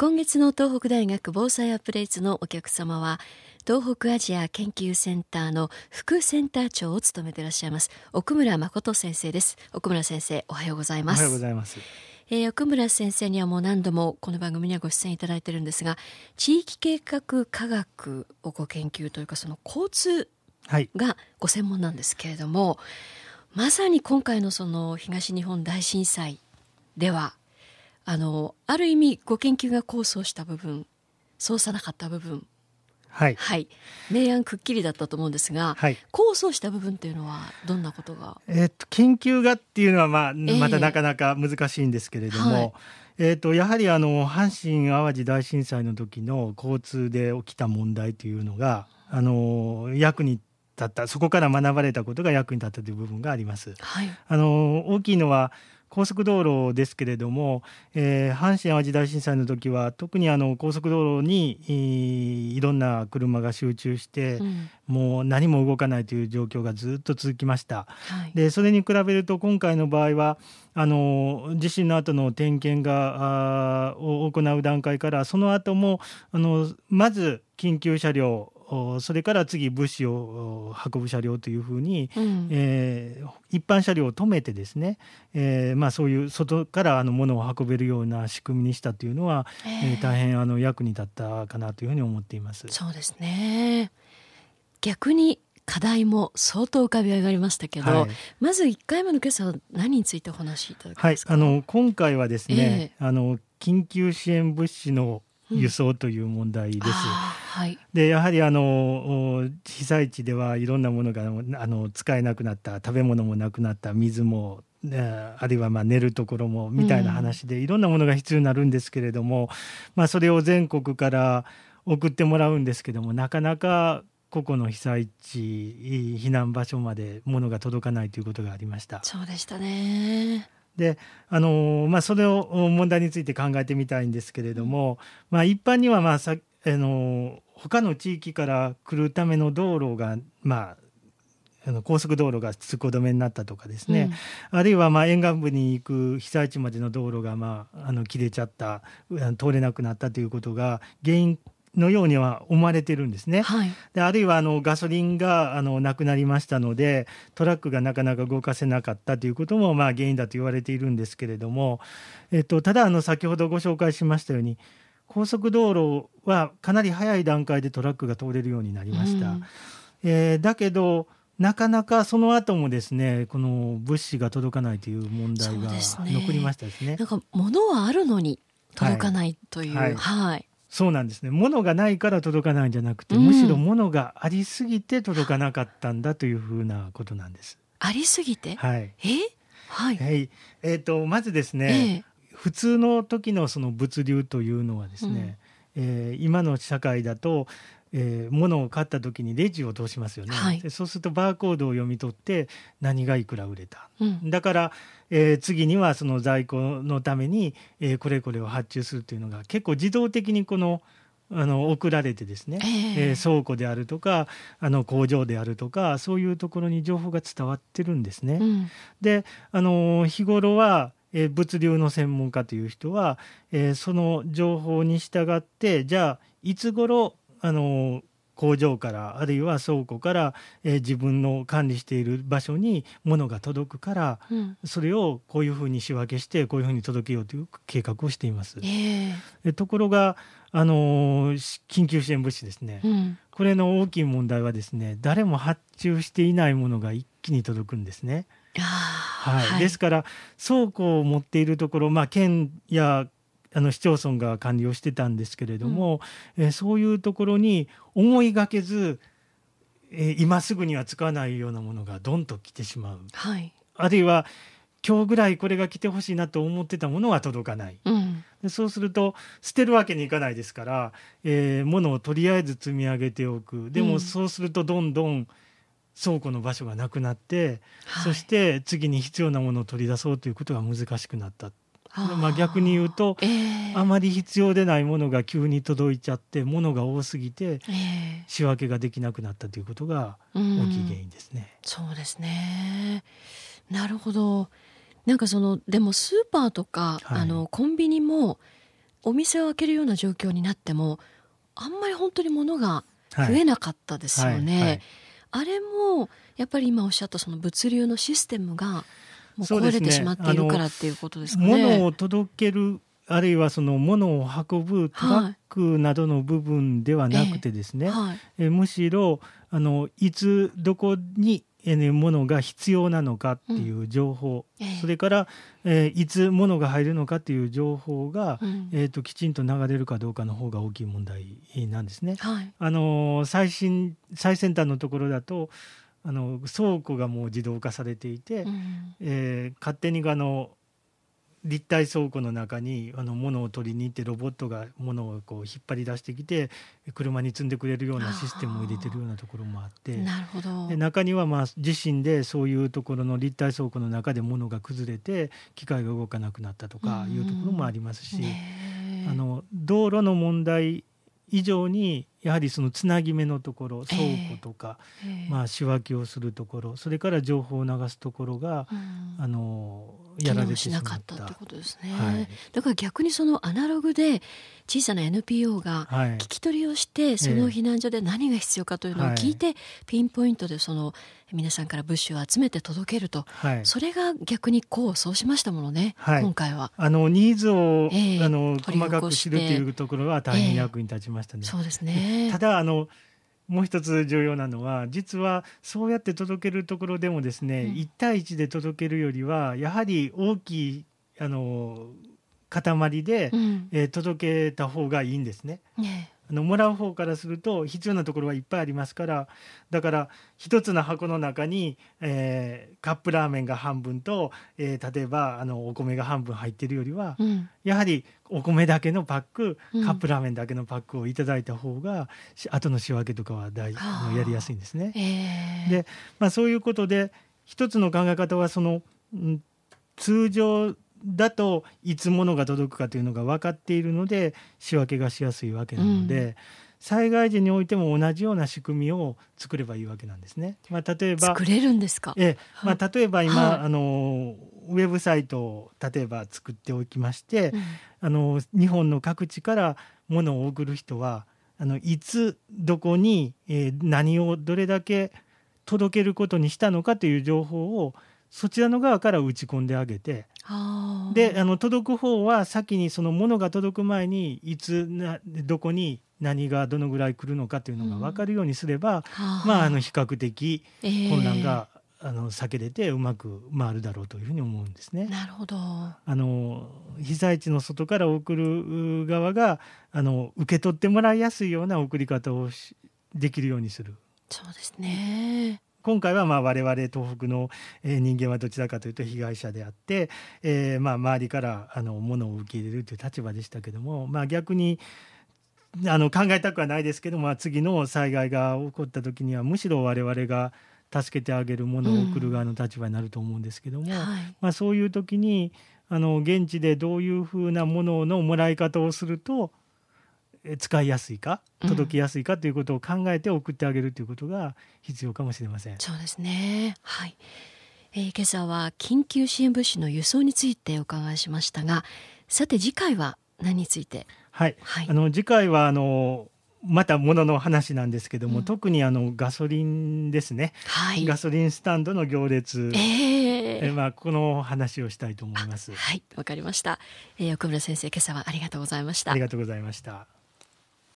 今月の東北大学防災アップデートのお客様は東北アジア研究センターの副センター長を務めていらっしゃいます奥村誠先生です。奥村先生おはようございます。おはようございます。えー、奥村先生にはもう何度もこの番組にはご出演いただいてるんですが地域計画科学をご研究というかその交通がご専門なんですけれども、はい、まさに今回のその東日本大震災ではあのある意味ご研究が構想した部分そうさなかった部分。はい、はい、明暗くっきりだったと思うんですが、はい、構想した部分っていうのはどんなことが、えー、っと研究がっていうのはまあ、またなかなか難しいんですけれども、はい、えー、っとやはりあの阪神・淡路大震災の時の交通で起きた問題というのがあの役に立ったそこから学ばれたことが役に立ったという部分があります。はい、あの大きいのは高速道路ですけれども、えー、阪神・淡路大震災の時は特にあの高速道路にいろんな車が集中して、うん、もう何も動かないという状況がずっと続きました。はい、でそれに比べると今回の場合はあの地震の後の点検がを行う段階からその後もあのまず緊急車両それから次物資を運ぶ車両というふうに、うん、えー、一般車両を止めてですね、えーまあ、そういう外からあの物を運べるような仕組みにしたというのは、えー、大変あの役に立ったかなというふうに思っています。そうですね。逆に課題も相当浮かび上がりましたけど、はい、まず1回目の今朝は何についてお話しいただけますか、はい、あの今回はですね、えー、あの緊急支援物資の輸送という問題です。うんはい、でやはりあの被災地ではいろんなものがあの使えなくなった食べ物もなくなった水もあるいはまあ寝るところもみたいな話で、いろんなものが必要になるんですけれども、まあ、それを全国から送ってもらうんですけどもなかなか個々の被災地避難場所まで物が届かないということがありました。そうでしたね。であのまあ、それを問題について考えてみたいんですけれども、まあ、一般には、まあ、さあの他の地域から来るための道路が、まあ、あの高速道路が通行止めになったとかですね、うん、あるいはまあ沿岸部に行く被災地までの道路がまああの切れちゃった通れなくなったということが原因のようには思われてるんですね。はい、であるいはあのガソリンがあのなくなりましたのでトラックがなかなか動かせなかったということもまあ原因だと言われているんですけれども、えっと、ただあの先ほどご紹介しましたように高速道路はかなり早い段階でトラックが通れるようになりました。うん、えー、だけどなかなかその後もですねこの物資が届かないという問題が残りましたですね。すねなんか物はあるのに届かないという、はい、はい、そうなんですね。物がないから届かないんじゃなくて、うん、むしろ物がありすぎて届かなかったんだというふうなことなんです。ありすぎて？はい。え？はい、はい、えーと、まずですね、えー、普通の時のその物流というのはですね、うん、えー、今の社会だとえー、物を買った時にレジを通しますよね、はい、でそうするとバーコードを読み取って何がいくら売れた、うん、だから、えー、次にはその在庫のために、えー、これこれを発注するというのが結構自動的にこのあの送られてですね、えー、えー、倉庫であるとかあの工場であるとかそういうところに情報が伝わってるんですね。うん、であの日頃はえー、物流の専門家という人は、えー、その情報に従ってじゃあいつ頃あの工場からあるいは倉庫から、えー、自分の管理している場所に物が届くから、うん、それをこういうふうに仕分けしてこういうふうに届けようという計画をしています。えー、ところがあの緊急支援物資ですね、うん、これの大きい問題はですね誰も発注していないものが一気に届くんですね。はい、はい、ですから倉庫を持っているところ、まあ、県やあの市町村が管理をしてたんですけれども、うん、えそういうところに思いがけず、え今すぐには使わないようなものがどんと来てしまう、はい、あるいは今日ぐらいこれが来てほしいなと思ってたものは届かない、うん、でそうすると捨てるわけにいかないですから、えー、物をとりあえず積み上げておく。でもそうするとどんどん倉庫の場所がなくなって、はい、そして次に必要なものを取り出そうということが難しくなった。まあ、逆に言うと、えー、あまり必要でないものが急に届いちゃってものが多すぎて、えー、仕分けができなくなったということが大きい原因ですね。うそうですね。なるほど。なんかそのでもスーパーとか、はい、あのコンビニもお店を開けるような状況になってもあんまり本当に物が増えなかったですよね。はいはい。はい、あれもやっぱり今おっしゃったその物流のシステムがもう壊れてしまっているからっていうことですかね。物を届けるあるいはその物を運ぶトラックなどの部分ではなくてですね、はいはい、えむしろあのいつどこにものが必要なのかっていう情報、うん、それから、えー、いつものが入るのかっていう情報が、うん、えーと、きちんと流れるかどうかの方が大きい問題なんですね。はい、あの最新最先端のところだとあの倉庫がもう自動化されていて、うん、えー、勝手にあの立体倉庫の中にあの物を取りに行ってロボットが物をこう引っ張り出してきて車に積んでくれるようなシステムを入れてるようなところもあって。なるほど。で中にはまあ自身でそういうところの立体倉庫の中で物が崩れて機械が動かなくなったとかいうところもありますし、あの道路の問題以上にやはりそのつなぎ目のところ倉庫とか、えー、まあ、仕分けをするところそれから情報を流すところが、うん、あのやられてしなかったってことですね、はい、だから逆にそのアナログで小さな NPO が聞き取りをして、その避難所で何が必要かというのを聞いて、ピンポイントでその皆さんから物資を集めて届けると、はい、それが逆に功を奏しましたものね、はい、今回は。あのニーズを、えー、あの細かく知るというところは大変役に立ちましたね。えー、そうですね。ただあのもう一つ重要なのは実はそうやって届けるところでもですね、うん、1対1で届けるよりはやはり大きいあの塊で、うん、えー、届けた方がいいんですね。ねあのもらう方からすると必要なところはいっぱいありますからだから一つの箱の中に、えー、カップラーメンが半分と、えー、例えばあのお米が半分入ってるよりは、うん、やはりお米だけのパック、カップラーメンだけのパックをいただいた方が後の仕分けとかは大やりやすいんですね。えー、で、まあ、そういうことで一つの考え方はその、うん、通常だといつものが届くかというのが分かっているので仕分けがしやすいわけなので、うん、災害時においても同じような仕組みを作ればいいわけなんですね。まあ、例えば作れるんですか、えまあ、例えば今、はい、あのウェブサイトを例えば作っておきまして、うん、あの日本の各地から物を送る人はあのいつどこに、えー、何をどれだけ届けることにしたのかという情報をそちらの側から打ち込んであげてであの届く方は先にそのものが届く前にいつなどこに何がどのぐらい来るのかというのが分かるようにすれば、うん、まあ、あの比較的混乱が、えー、あの避けれてうまく回るだろうというふうに思うんですね。なるほど。あの被災地の外から送る側があの受け取ってもらいやすいような送り方をできるようにする。そうですね今回はまあ我々東北の人間はどちらかというと被害者であって、えー、まあ周りからあの物を受け入れるという立場でしたけども、まあ、逆にあの考えたくはないですけど、まあ、次の災害が起こった時にはむしろ我々が助けてあげるものを送る側の立場になると思うんですけども、うんはい、まあ、そういう時にあの現地でどういうふうなもののもらい方をすると使いやすいか届きやすいかということを考えて送ってあげるということが必要かもしれません。そうですね。はい、えー、今朝は緊急支援物資の輸送についてお伺いしましたがさて次回は何について？はい、はい、あの次回はあのまたものの話なんですけども、うん、特にあのガソリンですね、はい、ガソリンスタンドの行列、えー、えまあこの話をしたいと思います。はい。わかりました、えー、奥村先生今朝はありがとうございました。ありがとうございました